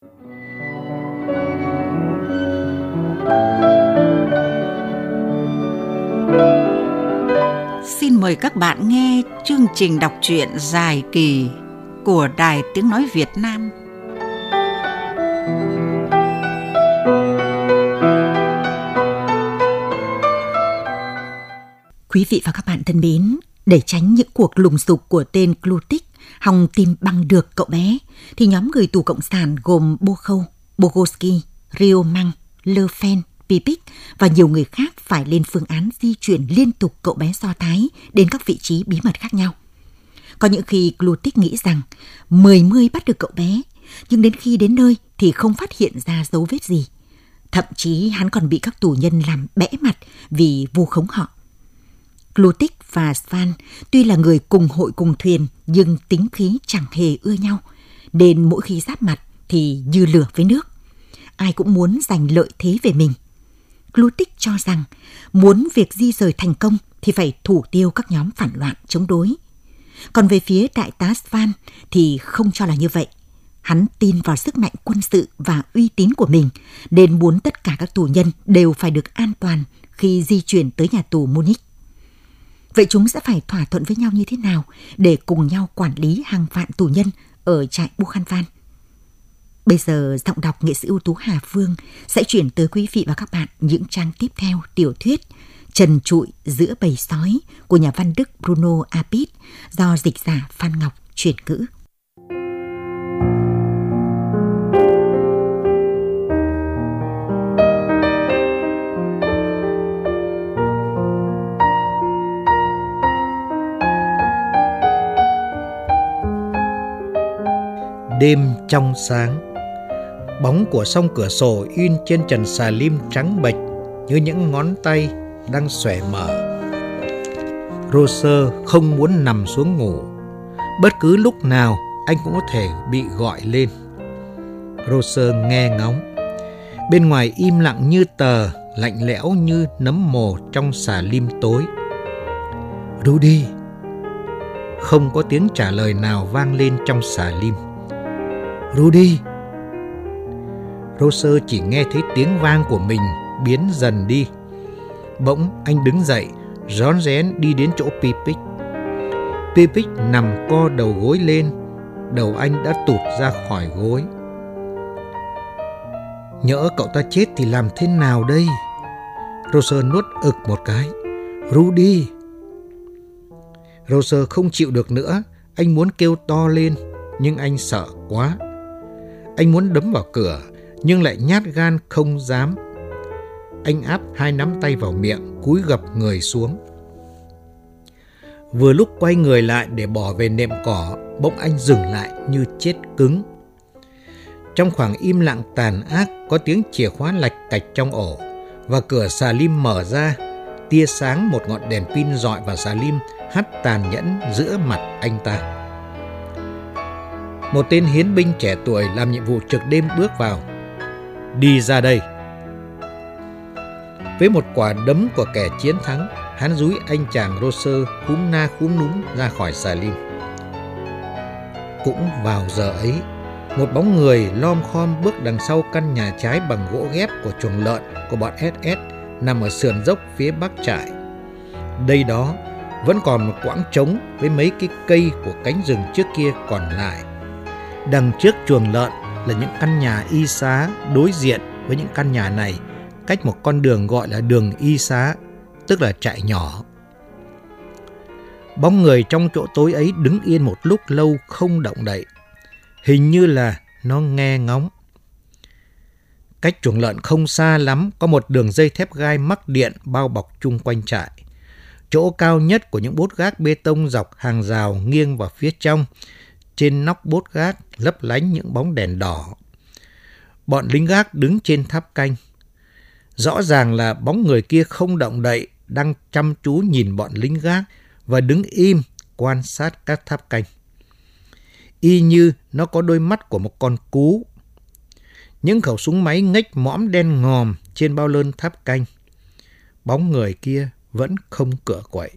Xin mời các bạn nghe chương trình đọc truyện dài kỳ của Đài Tiếng Nói Việt Nam. Quý vị và các bạn thân mến, để tránh những cuộc lùng sục của tên Clutic hòng tìm bằng được cậu bé, thì nhóm người tù cộng sản gồm Bokhov, Bogoski, Rio Mang, Le Fen, Pipic và nhiều người khác phải lên phương án di chuyển liên tục cậu bé do thái đến các vị trí bí mật khác nhau. Có những khi Glutik nghĩ rằng mười mươi bắt được cậu bé, nhưng đến khi đến nơi thì không phát hiện ra dấu vết gì. Thậm chí hắn còn bị các tù nhân làm bẽ mặt vì vu khống họ. Glutik và Svan tuy là người cùng hội cùng thuyền nhưng tính khí chẳng hề ưa nhau, nên mỗi khi giáp mặt thì như lửa với nước. Ai cũng muốn giành lợi thế về mình. Glutik cho rằng muốn việc di rời thành công thì phải thủ tiêu các nhóm phản loạn chống đối. Còn về phía đại tá Svan thì không cho là như vậy. Hắn tin vào sức mạnh quân sự và uy tín của mình nên muốn tất cả các tù nhân đều phải được an toàn khi di chuyển tới nhà tù Munich. Vậy chúng sẽ phải thỏa thuận với nhau như thế nào để cùng nhau quản lý hàng vạn tù nhân ở trại Buchenwald? Bây giờ giọng đọc nghệ sĩ ưu tú Hà Phương sẽ chuyển tới quý vị và các bạn những trang tiếp theo tiểu thuyết Trần trụi giữa bầy sói của nhà văn Đức Bruno Apit do dịch giả Phan Ngọc chuyển ngữ. Đêm trong sáng Bóng của sông cửa sổ in trên trần xà lim trắng bệch như những ngón tay đang xòe mở. Roser không muốn nằm xuống ngủ. Bất cứ lúc nào anh cũng có thể bị gọi lên. Roser nghe ngóng. Bên ngoài im lặng như tờ, lạnh lẽo như nấm mồ trong xà lim tối. Rudy! Không có tiếng trả lời nào vang lên trong xà lim. Rudy! Roser chỉ nghe thấy tiếng vang của mình biến dần đi. Bỗng anh đứng dậy, rón rén đi đến chỗ Pipic. Pipic nằm co đầu gối lên, đầu anh đã tụt ra khỏi gối. Nhỡ cậu ta chết thì làm thế nào đây? Roser nuốt ực một cái. Rudy! Roser không chịu được nữa, anh muốn kêu to lên, nhưng anh sợ quá. Anh muốn đấm vào cửa, nhưng lại nhát gan không dám. Anh áp hai nắm tay vào miệng, cúi gập người xuống. Vừa lúc quay người lại để bỏ về nệm cỏ, bỗng anh dừng lại như chết cứng. Trong khoảng im lặng tàn ác có tiếng chìa khóa lạch cạch trong ổ và cửa xà lim mở ra, tia sáng một ngọn đèn pin dọi vào xà lim hắt tàn nhẫn giữa mặt anh ta. Một tên hiến binh trẻ tuổi làm nhiệm vụ trực đêm bước vào. Đi ra đây. Với một quả đấm của kẻ chiến thắng, hắn dúi anh chàng Roser khúm na khúm núm ra khỏi xà lim. Cũng vào giờ ấy, một bóng người lom khom bước đằng sau căn nhà trái bằng gỗ ghép của chuồng lợn của bọn SS nằm ở sườn dốc phía bắc trại. Đây đó vẫn còn một quãng trống với mấy cái cây của cánh rừng trước kia còn lại. Đằng trước chuồng lợn là những căn nhà y xá đối diện với những căn nhà này cách một con đường gọi là đường y xá, tức là trại nhỏ. Bóng người trong chỗ tối ấy đứng yên một lúc lâu không động đậy. Hình như là nó nghe ngóng. Cách chuồng lợn không xa lắm có một đường dây thép gai mắc điện bao bọc chung quanh trại. Chỗ cao nhất của những bốt gác bê tông dọc hàng rào nghiêng vào phía trong trên nóc bốt gác lấp lánh những bóng đèn đỏ. Bọn lính gác đứng trên tháp canh. Rõ ràng là bóng người kia không động đậy, đang chăm chú nhìn bọn lính gác và đứng im quan sát các tháp canh. Y như nó có đôi mắt của một con cú. Những khẩu súng máy ngách mõm đen ngòm trên bao lơn tháp canh. Bóng người kia vẫn không cửa quậy.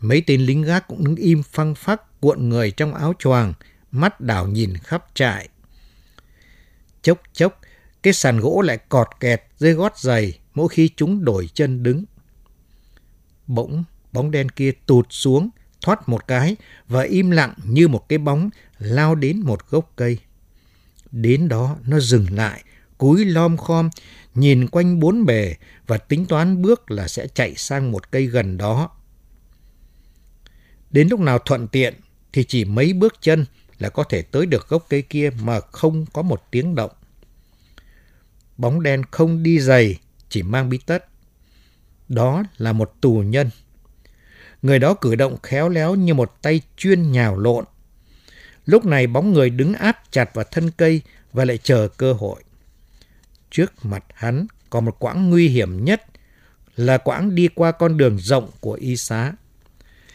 Mấy tên lính gác cũng đứng im phăng phắc cuộn người trong áo choàng, mắt đảo nhìn khắp trại. Chốc chốc, cái sàn gỗ lại cọt kẹt dưới gót giày mỗi khi chúng đổi chân đứng. Bỗng, bóng đen kia tụt xuống, thoát một cái và im lặng như một cái bóng lao đến một gốc cây. Đến đó nó dừng lại, cúi lom khom, nhìn quanh bốn bề và tính toán bước là sẽ chạy sang một cây gần đó. Đến lúc nào thuận tiện thì chỉ mấy bước chân là có thể tới được gốc cây kia mà không có một tiếng động. Bóng đen không đi giày, chỉ mang bí tất. Đó là một tù nhân. Người đó cử động khéo léo như một tay chuyên nhào lộn. Lúc này bóng người đứng áp chặt vào thân cây và lại chờ cơ hội. Trước mặt hắn còn một quãng nguy hiểm nhất là quãng đi qua con đường rộng của y xá.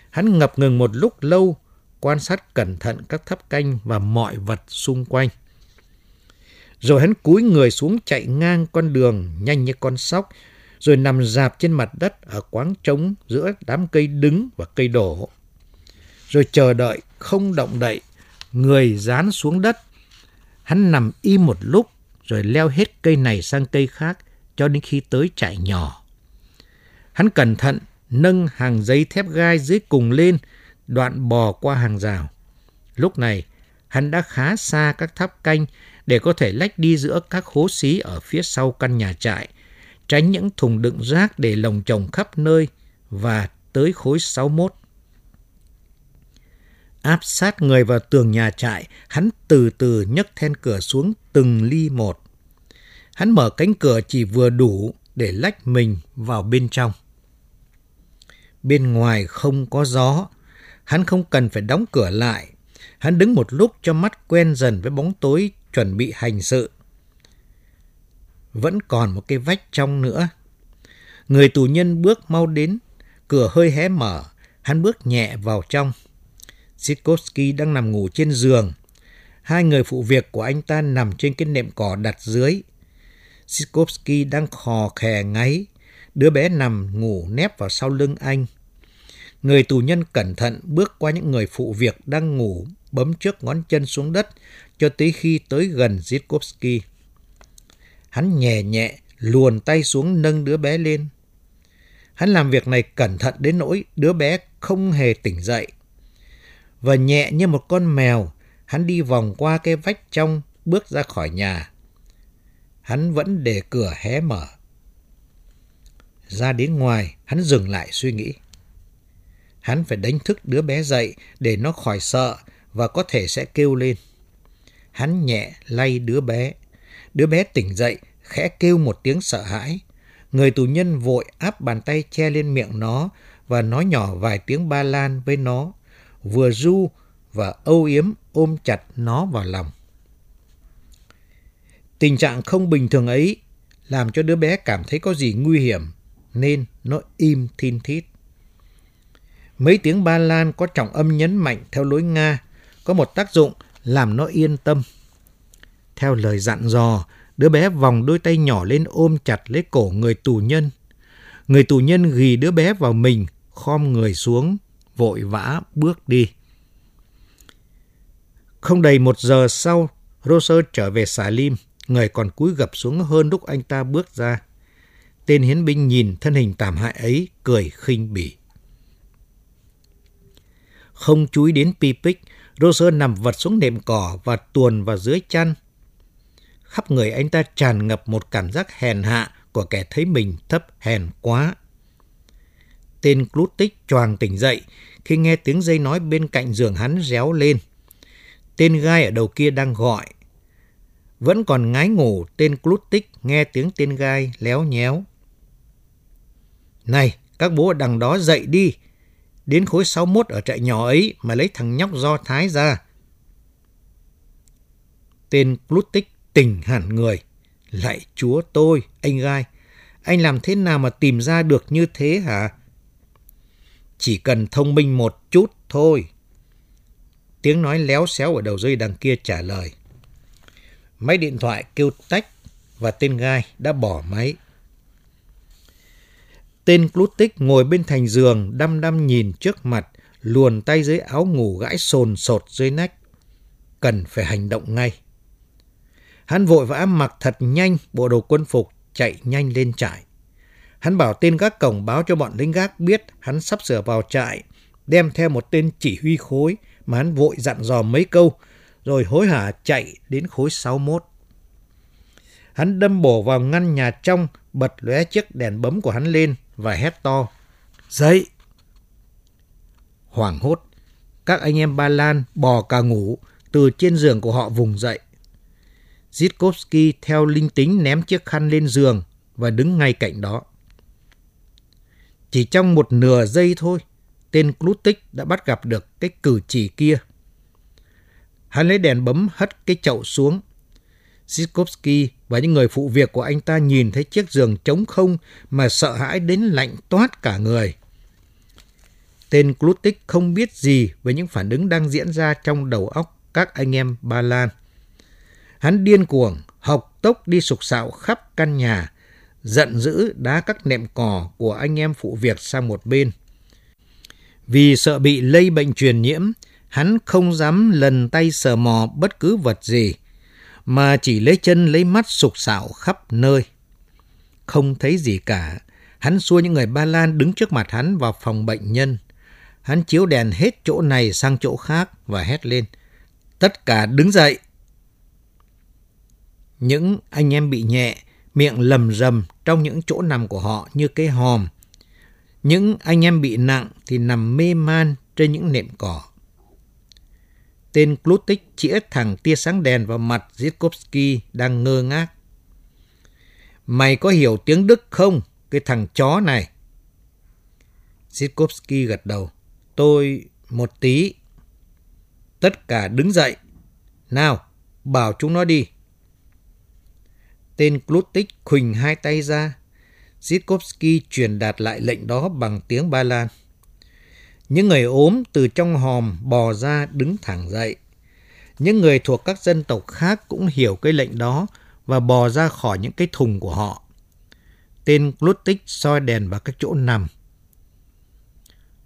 Hắn ngập ngừng một lúc lâu, quan sát cẩn thận các tháp canh và mọi vật xung quanh. Rồi hắn cúi người xuống chạy ngang con đường nhanh như con sóc, rồi nằm dạp trên mặt đất ở quáng trống giữa đám cây đứng và cây đổ. Rồi chờ đợi, không động đậy, người dán xuống đất. Hắn nằm im một lúc, rồi leo hết cây này sang cây khác cho đến khi tới trại nhỏ. Hắn cẩn thận nâng hàng giấy thép gai dưới cùng lên, đoạn bò qua hàng rào. Lúc này, hắn đã khá xa các tháp canh để có thể lách đi giữa các hố xí ở phía sau căn nhà trại, tránh những thùng đựng rác để lồng chồng khắp nơi và tới khối 61. Áp sát người vào tường nhà trại, hắn từ từ nhấc then cửa xuống từng ly một. Hắn mở cánh cửa chỉ vừa đủ để lách mình vào bên trong. Bên ngoài không có gió, hắn không cần phải đóng cửa lại. Hắn đứng một lúc cho mắt quen dần với bóng tối chuẩn bị hành sự. Vẫn còn một cái vách trong nữa. Người tù nhân bước mau đến, cửa hơi hé mở, hắn bước nhẹ vào trong. Sikorsky đang nằm ngủ trên giường. Hai người phụ việc của anh ta nằm trên cái nệm cỏ đặt dưới. Sikorsky đang khò khè ngáy. Đứa bé nằm ngủ nép vào sau lưng anh. Người tù nhân cẩn thận bước qua những người phụ việc đang ngủ, bấm trước ngón chân xuống đất cho tới khi tới gần Zitkovsky. Hắn nhẹ nhẹ luồn tay xuống nâng đứa bé lên. Hắn làm việc này cẩn thận đến nỗi đứa bé không hề tỉnh dậy. Và nhẹ như một con mèo, hắn đi vòng qua cái vách trong, bước ra khỏi nhà. Hắn vẫn để cửa hé mở. Ra đến ngoài, hắn dừng lại suy nghĩ. Hắn phải đánh thức đứa bé dậy để nó khỏi sợ và có thể sẽ kêu lên. Hắn nhẹ lay đứa bé. Đứa bé tỉnh dậy, khẽ kêu một tiếng sợ hãi. Người tù nhân vội áp bàn tay che lên miệng nó và nói nhỏ vài tiếng ba lan với nó, vừa ru và âu yếm ôm chặt nó vào lòng. Tình trạng không bình thường ấy làm cho đứa bé cảm thấy có gì nguy hiểm, nên nó im thin thít. Mấy tiếng ba lan có trọng âm nhấn mạnh theo lối Nga, có một tác dụng làm nó yên tâm. Theo lời dặn dò, đứa bé vòng đôi tay nhỏ lên ôm chặt lấy cổ người tù nhân. Người tù nhân ghi đứa bé vào mình, khom người xuống, vội vã bước đi. Không đầy một giờ sau, Roser trở về xà lim, người còn cúi gập xuống hơn lúc anh ta bước ra. Tên hiến binh nhìn thân hình tàm hại ấy, cười khinh bỉ. Không chú ý đến Pipic, Roser nằm vật xuống nệm cỏ và tuồn vào dưới chăn. Khắp người anh ta tràn ngập một cảm giác hèn hạ của kẻ thấy mình thấp hèn quá. Tên Clutic choàng tỉnh dậy khi nghe tiếng dây nói bên cạnh giường hắn réo lên. Tên gai ở đầu kia đang gọi. Vẫn còn ngái ngủ, tên Clutic nghe tiếng tên gai léo nhéo. Này, các bố ở đằng đó dậy đi, đến khối 61 ở trại nhỏ ấy mà lấy thằng nhóc do Thái ra. Tên Plutic tỉnh hẳn người. Lại chúa tôi, anh gai, anh làm thế nào mà tìm ra được như thế hả? Chỉ cần thông minh một chút thôi. Tiếng nói léo xéo ở đầu dây đằng kia trả lời. Máy điện thoại kêu tách và tên gai đã bỏ máy. Tên Clutic ngồi bên thành giường đăm đăm nhìn trước mặt, luồn tay dưới áo ngủ gãi sồn sột dưới nách. Cần phải hành động ngay. Hắn vội vã mặc thật nhanh bộ đồ quân phục, chạy nhanh lên trại. Hắn bảo tên gác cổng báo cho bọn lính gác biết hắn sắp sửa vào trại, đem theo một tên chỉ huy khối mà hắn vội dặn dò mấy câu, rồi hối hả chạy đến khối 61. Hắn đâm bổ vào ngăn nhà trong, bật lóe chiếc đèn bấm của hắn lên và hét to. Dậy! Hoảng hốt, các anh em Ba Lan bò cả ngủ, từ trên giường của họ vùng dậy. Zitkovsky theo linh tính ném chiếc khăn lên giường và đứng ngay cạnh đó. Chỉ trong một nửa giây thôi, tên Klutik đã bắt gặp được cái cử chỉ kia. Hắn lấy đèn bấm hất cái chậu xuống. Zitkovsky và những người phụ việc của anh ta nhìn thấy chiếc giường trống không mà sợ hãi đến lạnh toát cả người. Tên Klutik không biết gì về những phản ứng đang diễn ra trong đầu óc các anh em Ba Lan. Hắn điên cuồng, học tốc đi sục sạo khắp căn nhà, giận dữ đá các nệm cỏ của anh em phụ việc sang một bên. Vì sợ bị lây bệnh truyền nhiễm, hắn không dám lần tay sờ mò bất cứ vật gì, mà chỉ lấy chân lấy mắt sục sạo khắp nơi. Không thấy gì cả, hắn xua những người Ba Lan đứng trước mặt hắn vào phòng bệnh nhân. Hắn chiếu đèn hết chỗ này sang chỗ khác và hét lên. Tất cả đứng dậy! Những anh em bị nhẹ, miệng lầm rầm trong những chỗ nằm của họ như cái hòm. Những anh em bị nặng thì nằm mê man trên những nệm cỏ. Tên Klutik chĩa thẳng tia sáng đèn vào mặt Zitkovsky đang ngơ ngác. Mày có hiểu tiếng Đức không, cái thằng chó này? Zitkovsky gật đầu. Tôi một tí. Tất cả đứng dậy. Nào, bảo chúng nó đi. Tên Klutik khuỳnh hai tay ra. Zitkovsky truyền đạt lại lệnh đó bằng tiếng Ba Lan. Những người ốm từ trong hòm bò ra đứng thẳng dậy. Những người thuộc các dân tộc khác cũng hiểu cái lệnh đó và bò ra khỏi những cái thùng của họ. Tên Glutik soi đèn vào các chỗ nằm.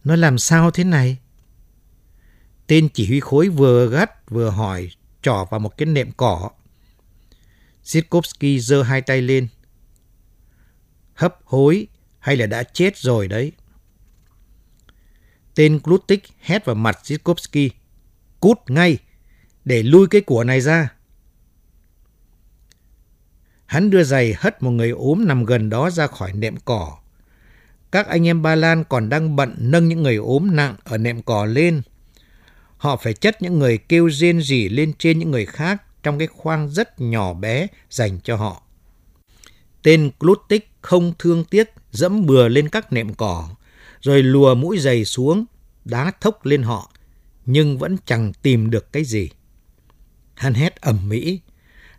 Nó làm sao thế này? Tên chỉ huy khối vừa gắt vừa hỏi, trỏ vào một cái nệm cỏ. Zitkovsky giơ hai tay lên. Hấp hối hay là đã chết rồi đấy? Tên Glutik hét vào mặt Zitkovsky. Cút ngay, để lui cái của này ra. Hắn đưa giày hất một người ốm nằm gần đó ra khỏi nệm cỏ. Các anh em Ba Lan còn đang bận nâng những người ốm nặng ở nệm cỏ lên. Họ phải chất những người kêu rên rỉ lên trên những người khác trong cái khoang rất nhỏ bé dành cho họ. Tên Glutik không thương tiếc dẫm bừa lên các nệm cỏ, rồi lùa mũi giày xuống, đá thốc lên họ, nhưng vẫn chẳng tìm được cái gì. Hắn hét ầm mỹ.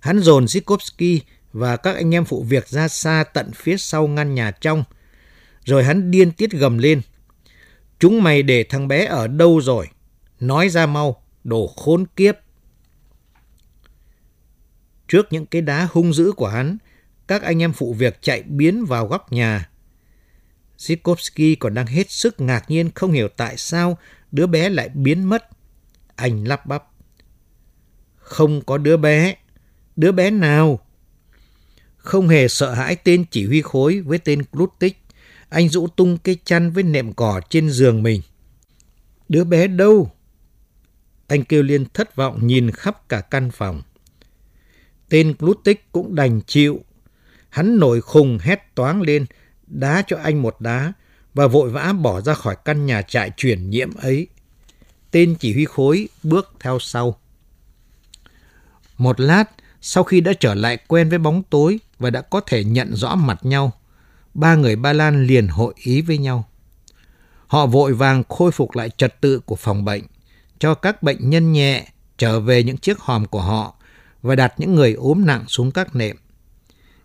Hắn dồn Sikovsky và các anh em phụ việc ra xa tận phía sau ngăn nhà trong. Rồi hắn điên tiết gầm lên. Chúng mày để thằng bé ở đâu rồi? Nói ra mau, đồ khốn kiếp. Trước những cái đá hung dữ của hắn, các anh em phụ việc chạy biến vào góc nhà. Zikovsky còn đang hết sức ngạc nhiên không hiểu tại sao đứa bé lại biến mất. Anh lắp bắp. Không có đứa bé. Đứa bé nào? Không hề sợ hãi tên chỉ huy khối với tên Klutik. Anh rũ tung cái chăn với nệm cỏ trên giường mình. Đứa bé đâu? Anh kêu liên thất vọng nhìn khắp cả căn phòng. Tên Klutik cũng đành chịu. Hắn nổi khùng hét toáng lên, đá cho anh một đá và vội vã bỏ ra khỏi căn nhà trại chuyển nhiễm ấy. Tên chỉ huy khối bước theo sau. Một lát, sau khi đã trở lại quen với bóng tối và đã có thể nhận rõ mặt nhau, ba người Ba Lan liền hội ý với nhau. Họ vội vàng khôi phục lại trật tự của phòng bệnh, cho các bệnh nhân nhẹ trở về những chiếc hòm của họ và đặt những người ốm nặng xuống các nệm.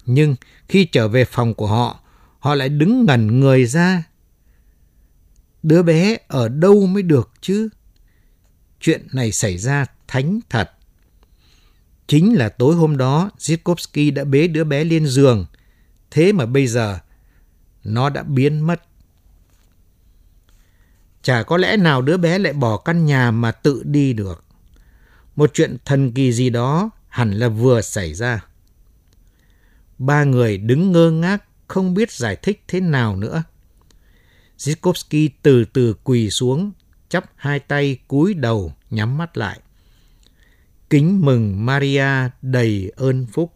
Nhưng khi trở về phòng của họ, họ lại đứng ngẩn người ra. Đứa bé ở đâu mới được chứ? Chuyện này xảy ra thánh thật. Chính là tối hôm đó, Zitkovsky đã bế đứa bé lên giường. Thế mà bây giờ, nó đã biến mất. Chả có lẽ nào đứa bé lại bỏ căn nhà mà tự đi được. Một chuyện thần kỳ gì đó hẳn là vừa xảy ra. Ba người đứng ngơ ngác, không biết giải thích thế nào nữa. Zikovsky từ từ quỳ xuống, chắp hai tay cúi đầu, nhắm mắt lại. Kính mừng Maria đầy ơn phúc.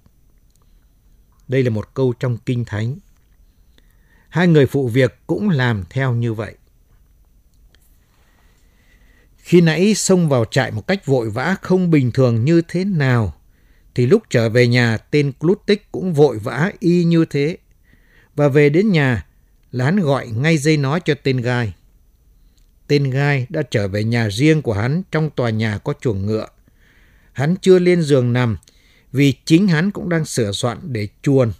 Đây là một câu trong Kinh Thánh. Hai người phụ việc cũng làm theo như vậy. Khi nãy xông vào trại một cách vội vã không bình thường như thế nào, thì lúc trở về nhà tên Clutic cũng vội vã y như thế. Và về đến nhà là hắn gọi ngay dây nói cho tên gai. Tên gai đã trở về nhà riêng của hắn trong tòa nhà có chuồng ngựa. Hắn chưa lên giường nằm vì chính hắn cũng đang sửa soạn để chuồn.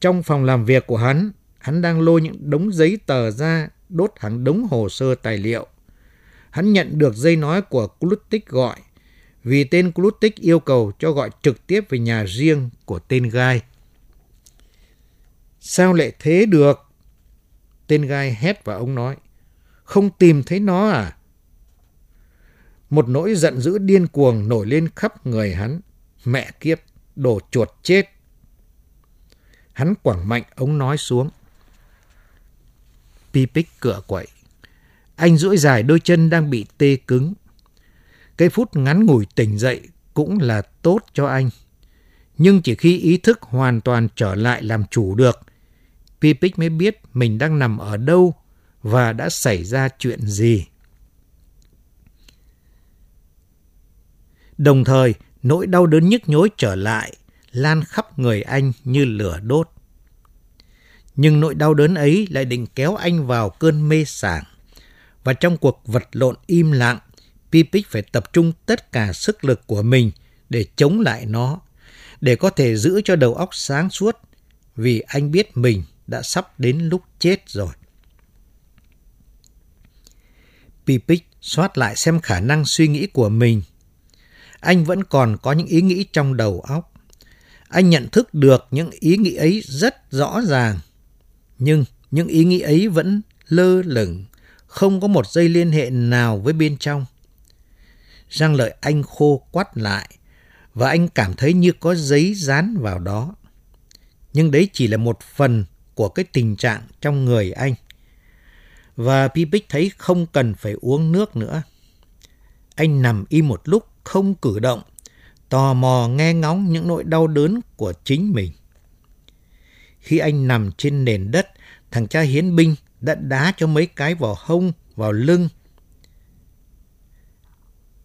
Trong phòng làm việc của hắn, hắn đang lôi những đống giấy tờ ra đốt hàng đống hồ sơ tài liệu. Hắn nhận được dây nói của Klutik gọi vì tên Klutik yêu cầu cho gọi trực tiếp về nhà riêng của tên gai. Sao lại thế được? Tên gai hét và ông nói. Không tìm thấy nó à? Một nỗi giận dữ điên cuồng nổi lên khắp người hắn. Mẹ kiếp, đồ chuột chết. Hắn quẳng mạnh ống nói xuống. Pipic cựa quậy. Anh duỗi dài đôi chân đang bị tê cứng. Cái phút ngắn ngủi tỉnh dậy cũng là tốt cho anh. Nhưng chỉ khi ý thức hoàn toàn trở lại làm chủ được, Pipic mới biết mình đang nằm ở đâu và đã xảy ra chuyện gì. Đồng thời, nỗi đau đớn nhức nhối trở lại, lan khắp người anh như lửa đốt. Nhưng nỗi đau đớn ấy lại định kéo anh vào cơn mê sảng. Và trong cuộc vật lộn im lặng, Pipic phải tập trung tất cả sức lực của mình để chống lại nó, để có thể giữ cho đầu óc sáng suốt, vì anh biết mình đã sắp đến lúc chết rồi. Pipic soát lại xem khả năng suy nghĩ của mình. Anh vẫn còn có những ý nghĩ trong đầu óc. Anh nhận thức được những ý nghĩ ấy rất rõ ràng. Nhưng những ý nghĩ ấy vẫn lơ lửng, không có một dây liên hệ nào với bên trong. Răng lợi anh khô quắt lại và anh cảm thấy như có giấy dán vào đó. Nhưng đấy chỉ là một phần của cái tình trạng trong người anh. Và Pipic thấy không cần phải uống nước nữa. Anh nằm im một lúc không cử động, tò mò nghe ngóng những nỗi đau đớn của chính mình. Khi anh nằm trên nền đất, thằng cha hiến binh đã đá cho mấy cái vào hông, vào lưng.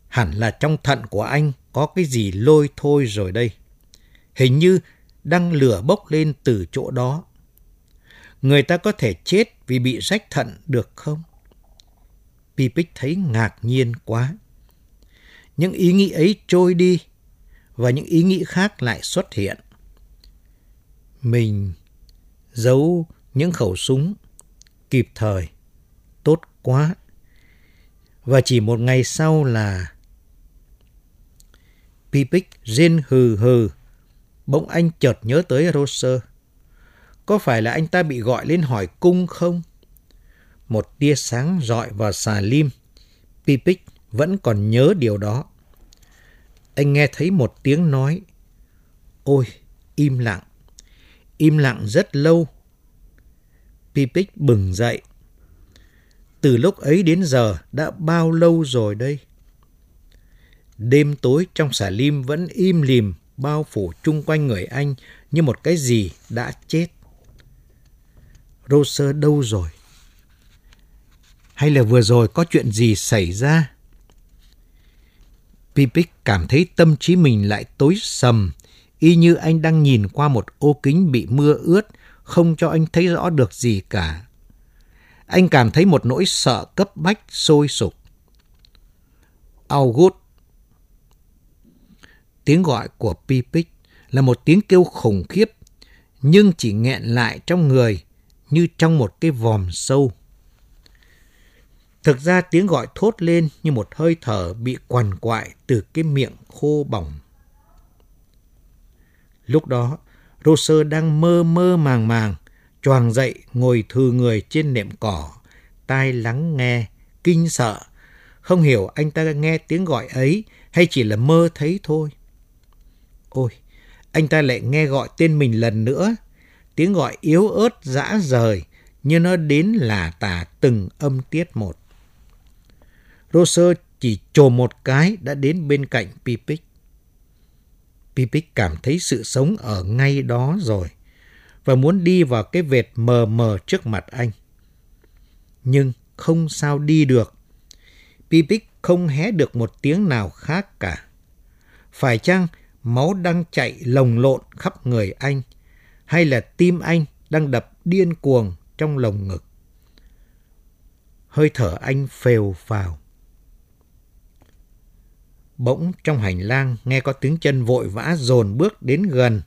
Hẳn là trong thận của anh có cái gì lôi thôi rồi đây. Hình như đang lửa bốc lên từ chỗ đó. Người ta có thể chết vì bị rách thận được không? Pipic thấy ngạc nhiên quá. Những ý nghĩ ấy trôi đi và những ý nghĩ khác lại xuất hiện. Mình giấu những khẩu súng kịp thời, tốt quá. Và chỉ một ngày sau là Pipic rên hừ hừ, bỗng anh chợt nhớ tới Roser. Có phải là anh ta bị gọi lên hỏi cung không? Một tia sáng rọi vào xà lim. Pipic vẫn còn nhớ điều đó. Anh nghe thấy một tiếng nói. Ôi, im lặng. Im lặng rất lâu. Pipic bừng dậy. Từ lúc ấy đến giờ đã bao lâu rồi đây? Đêm tối trong xà lim vẫn im lìm bao phủ chung quanh người anh như một cái gì đã chết. Roser đâu rồi? Hay là vừa rồi có chuyện gì xảy ra? Pipic cảm thấy tâm trí mình lại tối sầm, y như anh đang nhìn qua một ô kính bị mưa ướt, không cho anh thấy rõ được gì cả. Anh cảm thấy một nỗi sợ cấp bách sôi sục. August Tiếng gọi của Pipic là một tiếng kêu khủng khiếp, nhưng chỉ nghẹn lại trong người như trong một cái vòm sâu. Thực ra tiếng gọi thốt lên như một hơi thở bị quằn quại từ cái miệng khô bỏng. Lúc đó, Roser đang mơ mơ màng màng, choàng dậy ngồi thư người trên nệm cỏ, tai lắng nghe, kinh sợ, không hiểu anh ta nghe tiếng gọi ấy hay chỉ là mơ thấy thôi. Ôi, anh ta lại nghe gọi tên mình lần nữa. Tiếng gọi yếu ớt dã rời, như nó đến là tả từng âm tiết một. Roser chỉ trồ một cái đã đến bên cạnh Pipic. Pipic cảm thấy sự sống ở ngay đó rồi và muốn đi vào cái vệt mờ mờ trước mặt anh. Nhưng không sao đi được. Pipic không hé được một tiếng nào khác cả. Phải chăng máu đang chạy lồng lộn khắp người anh hay là tim anh đang đập điên cuồng trong lồng ngực? Hơi thở anh phèo phào. Bỗng trong hành lang nghe có tiếng chân vội vã dồn bước đến gần.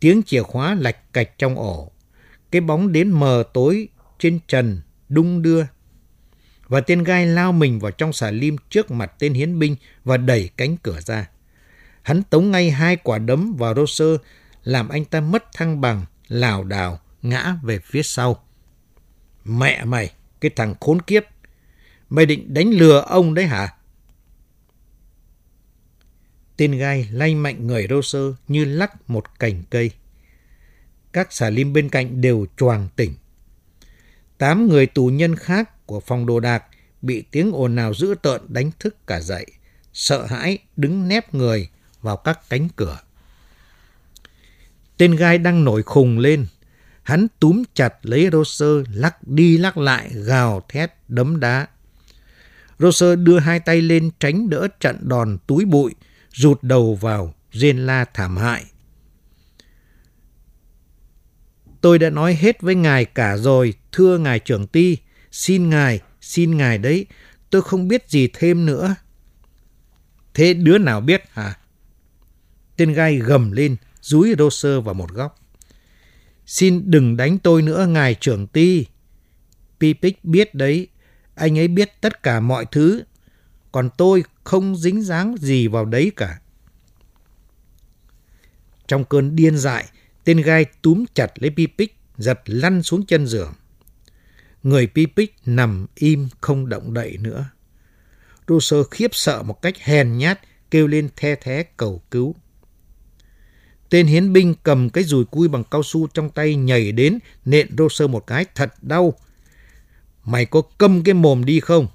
Tiếng chìa khóa lạch cạch trong ổ. Cái bóng đến mờ tối trên trần đung đưa. Và tên gai lao mình vào trong xà lim trước mặt tên hiến binh và đẩy cánh cửa ra. Hắn tống ngay hai quả đấm vào rô sơ, làm anh ta mất thăng bằng, lảo đảo, ngã về phía sau. Mẹ mày, cái thằng khốn kiếp! Mày định đánh lừa ông đấy hả? Tên gai lay mạnh người rô sơ như lắc một cành cây. Các xà lim bên cạnh đều choàng tỉnh. Tám người tù nhân khác của phòng đồ đạc bị tiếng ồn nào dữ tợn đánh thức cả dậy, sợ hãi đứng nép người vào các cánh cửa. Tên gai đang nổi khùng lên. Hắn túm chặt lấy Roser, lắc đi lắc lại, gào thét, đấm đá. Roser đưa hai tay lên tránh đỡ trận đòn túi bụi, rụt đầu vào, rên la thảm hại. Tôi đã nói hết với ngài cả rồi, thưa ngài trưởng ty, xin ngài, xin ngài đấy, tôi không biết gì thêm nữa. Thế đứa nào biết hả? Tên gai gầm lên, dúi Roser vào một góc. Xin đừng đánh tôi nữa, ngài trưởng ty. Pipic biết đấy, anh ấy biết tất cả mọi thứ, còn tôi không dính dáng gì vào đấy cả. Trong cơn điên dại, tên gai túm chặt lấy Pipic, giật lăn xuống chân giường. Người Pipic nằm im không động đậy nữa. Rousseau khiếp sợ một cách hèn nhát, kêu lên the thé cầu cứu. Tên hiến binh cầm cái dùi cui bằng cao su trong tay nhảy đến, nện rô sơ một cái thật đau. Mày có câm cái mồm đi không?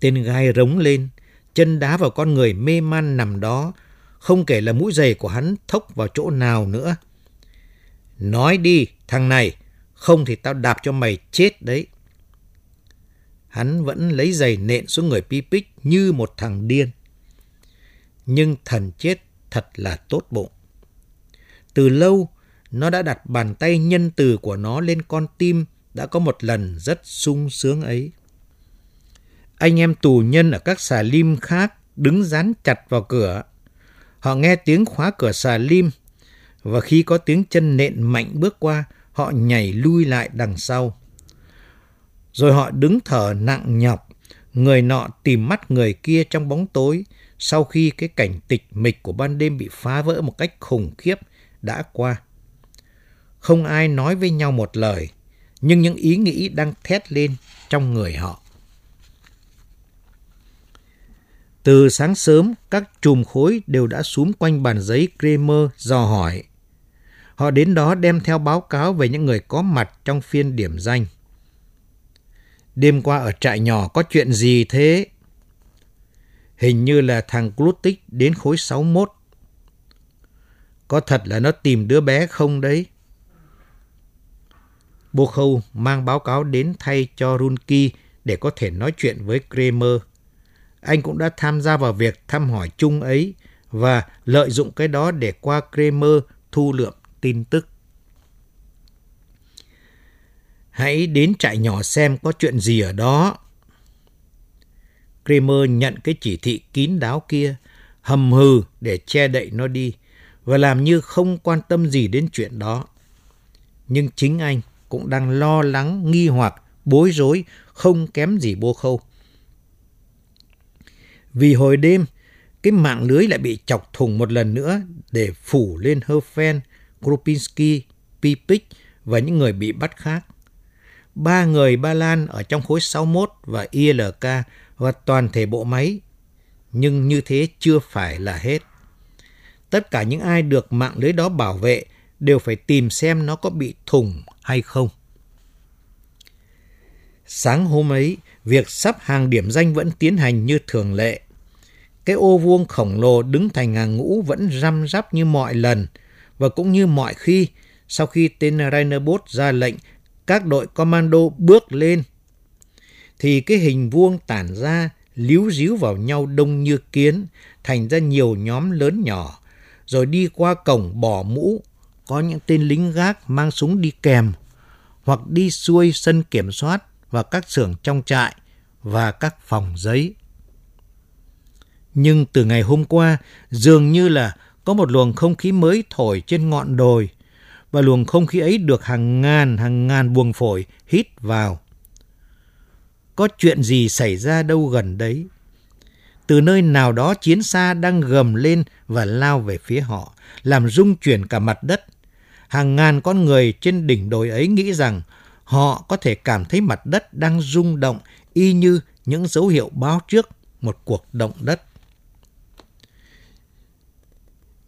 Tên gai rống lên, chân đá vào con người mê man nằm đó, không kể là mũi giày của hắn thốc vào chỗ nào nữa. Nói đi, thằng này, không thì tao đạp cho mày chết đấy. Hắn vẫn lấy giày nện xuống người Pipic như một thằng điên. Nhưng thần chết thật là tốt bụng. Từ lâu, nó đã đặt bàn tay nhân từ của nó lên con tim đã có một lần rất sung sướng ấy. Anh em tù nhân ở các xà lim khác đứng dán chặt vào cửa. Họ nghe tiếng khóa cửa xà lim và khi có tiếng chân nện mạnh bước qua, họ nhảy lui lại đằng sau. Rồi họ đứng thở nặng nhọc, người nọ tìm mắt người kia trong bóng tối sau khi cái cảnh tịch mịch của ban đêm bị phá vỡ một cách khủng khiếp đã qua. Không ai nói với nhau một lời, nhưng những ý nghĩ đang thét lên trong người họ. Từ sáng sớm, các chùm khối đều đã xuống quanh bàn giấy Kramer dò hỏi. Họ đến đó đem theo báo cáo về những người có mặt trong phiên điểm danh. Đêm qua ở trại nhỏ có chuyện gì thế? Hình như là thằng Glutik đến khối 61. Có thật là nó tìm đứa bé không đấy? Bô Khâu mang báo cáo đến thay cho Runki để có thể nói chuyện với Kramer anh cũng đã tham gia vào việc thăm hỏi chung ấy và lợi dụng cái đó để qua Kramer thu lượm tin tức. Hãy đến trại nhỏ xem có chuyện gì ở đó. Kramer nhận cái chỉ thị kín đáo kia, hầm hừ để che đậy nó đi và làm như không quan tâm gì đến chuyện đó. Nhưng chính anh cũng đang lo lắng, nghi hoặc, bối rối, không kém gì bô khâu. Vì hồi đêm, cái mạng lưới lại bị chọc thùng một lần nữa để phủ lên Herfen, Kropinski, Pipic và những người bị bắt khác. Ba người Ba Lan ở trong khối 61 và ILK và toàn thể bộ máy. Nhưng như thế chưa phải là hết. tất cả những ai được mạng lưới đó bảo vệ đều phải tìm xem nó có bị thủng hay không. Sáng hôm ấy, việc sắp hàng điểm danh vẫn tiến hành như thường lệ. Cái ô vuông khổng lồ đứng thành hàng ngũ vẫn răm rắp như mọi lần, và cũng như mọi khi, sau khi tên Rainerbos ra lệnh các đội commando bước lên, thì cái hình vuông tản ra, líu díu vào nhau đông như kiến, thành ra nhiều nhóm lớn nhỏ, rồi đi qua cổng bỏ mũ, có những tên lính gác mang súng đi kèm, hoặc đi xuôi sân kiểm soát và các xưởng trong trại và các phòng giấy. Nhưng từ ngày hôm qua, dường như là có một luồng không khí mới thổi trên ngọn đồi, và luồng không khí ấy được hàng ngàn hàng ngàn buồng phổi hít vào. Có chuyện gì xảy ra đâu gần đấy. Từ nơi nào đó chiến xa đang gầm lên và lao về phía họ, làm rung chuyển cả mặt đất. Hàng ngàn con người trên đỉnh đồi ấy nghĩ rằng họ có thể cảm thấy mặt đất đang rung động y như những dấu hiệu báo trước một cuộc động đất.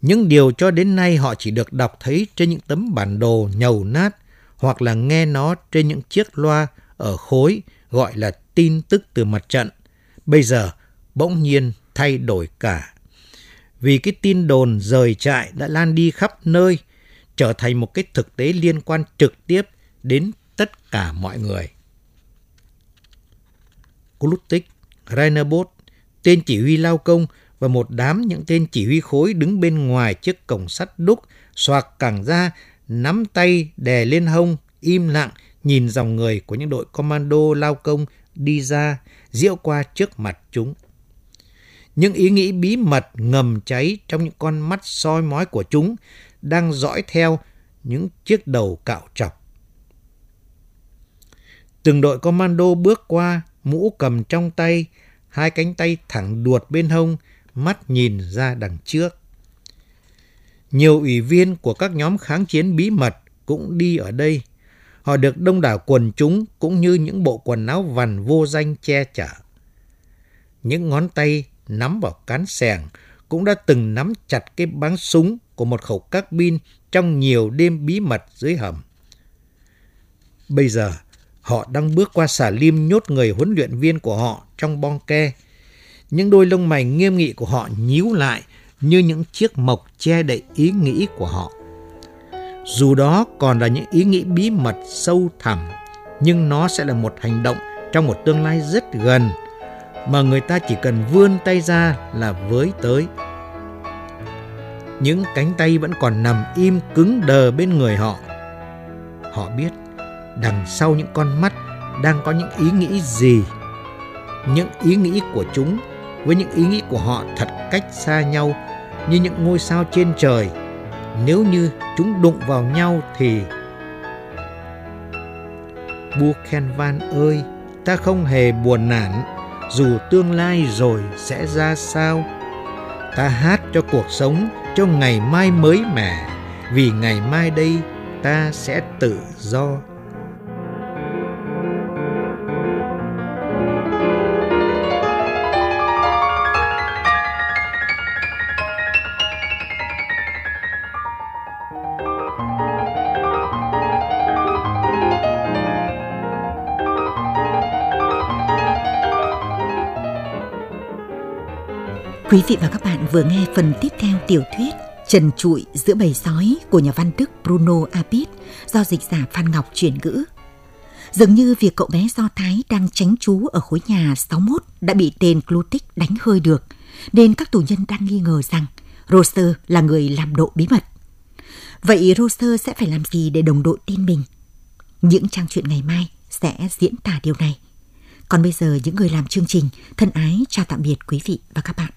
Những điều cho đến nay họ chỉ được đọc thấy trên những tấm bản đồ nhầu nát hoặc là nghe nó trên những chiếc loa ở khối gọi là tin tức từ mặt trận. Bây giờ bỗng nhiên thay đổi cả. Vì cái tin đồn rời trại đã lan đi khắp nơi, trở thành một cái thực tế liên quan trực tiếp đến tất cả mọi người. Glutik, Rainerbos, tên chỉ huy lao công và một đám những tên chỉ huy khối đứng bên ngoài chiếc cổng sắt đúc, xoạc cẳng ra, nắm tay đè lên hông, im lặng nhìn dòng người của những đội commando lao công đi ra, diễu qua trước mặt chúng. Những ý nghĩ bí mật ngầm cháy trong những con mắt soi mói của chúng đang dõi theo những chiếc đầu cạo trọc. Từng đội commando bước qua, mũ cầm trong tay, hai cánh tay thẳng đuột bên hông, mắt nhìn ra đằng trước. Nhiều ủy viên của các nhóm kháng chiến bí mật cũng đi ở đây. Họ được đông đảo quần chúng cũng như những bộ quần áo vằn vô danh che chở. Những ngón tay nắm vào cán sẻng cũng đã từng nắm chặt cái báng súng của một khẩu các bin trong nhiều đêm bí mật dưới hầm. Bây giờ, họ đang bước qua xà lim nhốt người huấn luyện viên của họ trong bong ke, những đôi lông mày nghiêm nghị của họ nhíu lại như những chiếc mộc che đậy ý nghĩ của họ. Dù đó còn là những ý nghĩ bí mật sâu thẳm, nhưng nó sẽ là một hành động trong một tương lai rất gần mà người ta chỉ cần vươn tay ra là với tới. Những cánh tay vẫn còn nằm im cứng đờ bên người họ. Họ biết đằng sau những con mắt đang có những ý nghĩ gì. Những ý nghĩ của chúng với những ý nghĩ của họ thật cách xa nhau như những ngôi sao trên trời. Nếu như chúng đụng vào nhau thì... Buchenwald ơi, ta không hề buồn nản, dù tương lai rồi sẽ ra sao. Ta hát cho cuộc sống, cho ngày mai mới mẻ, vì ngày mai đây ta sẽ tự do. Quý vị và các bạn vừa nghe phần tiếp theo tiểu thuyết Trần trụi giữa bầy sói của nhà văn Đức Bruno Apit do dịch giả Phan Ngọc chuyển ngữ. Dường như việc cậu bé Do Thái đang tránh trú ở khối nhà 61 đã bị tên Clutic đánh hơi được, nên các tù nhân đang nghi ngờ rằng Roser là người làm độ bí mật. Vậy Roser sẽ phải làm gì để đồng đội tin mình? Những trang truyện ngày mai sẽ diễn tả điều này. Còn bây giờ những người làm chương trình thân ái chào tạm biệt quý vị và các bạn.